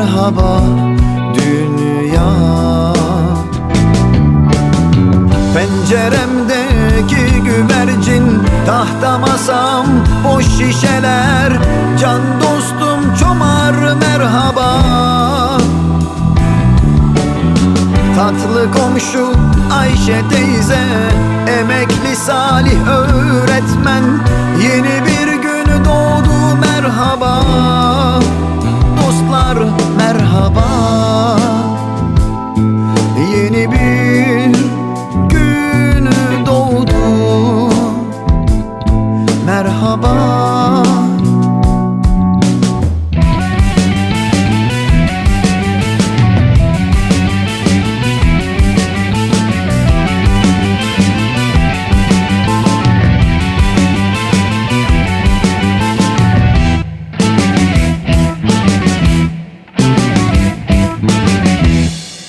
merhaba dünya. Penceremdeki güvercin Tahta masam boş şişeler. Can dostum çomar merhaba. Tatlı komşu Ayşe teyze Emekli Salih öğretmen. Yeni bir Merhaba.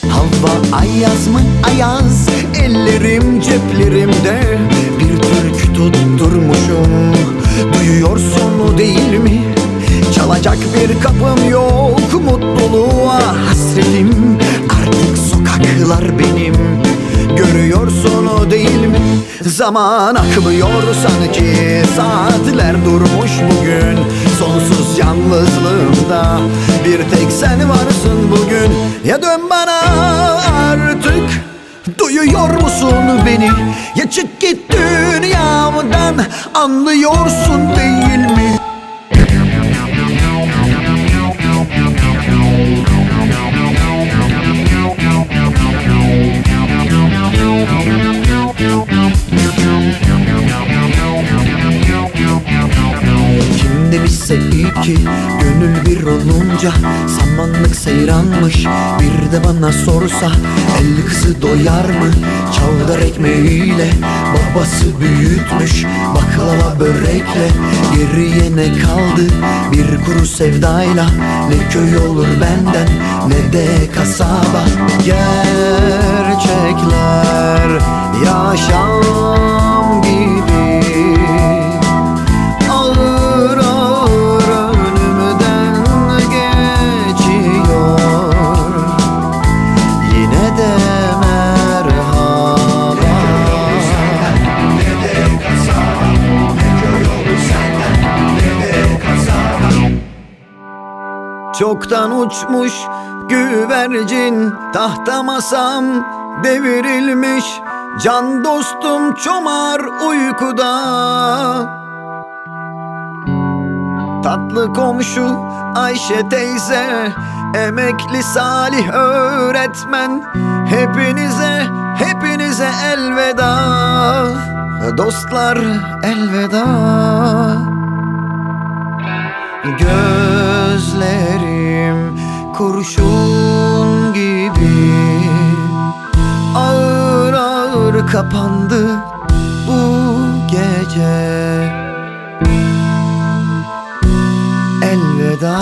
Hava ayaz mı ayaz Ellerim ceplerimde. Bir türkü tutturmuşum. Duyuyorsun değil mi? Çalacak bir kapım yok. Mutluluğa hasretim. Artık sokaklar benim. Görüyorsun değil mi? Zaman akmıyor sanki. Saatler durmuş bugün. Sonsuz yalnızlığımda Bir tek sen varsın bugün. Ya dön bana Duyuyor musun beni? Ya çık git dünyamdan Anlıyorsun değil mi? Olunca Samanlık seyranmış bir de bana sorsa El kızı doyar mı? Çavdar ekmeğiyle Babası büyütmüş baklava börekle Geriye ne kaldı? Bir kuru sevdayla Ne köy olur benden ne de kasaba. Gerçekler yaşam Çoktan uçmuş güvercin Tahta masam devirilmiş Can dostum çomar uykuda. Tatlı komşu Ayşe teyze Emekli Salih öğretmen. Hepinize, hepinize elveda. Dostlar elveda. Gözlerim kurşun gibi Ağır ağır kapandı bu gece. Elveda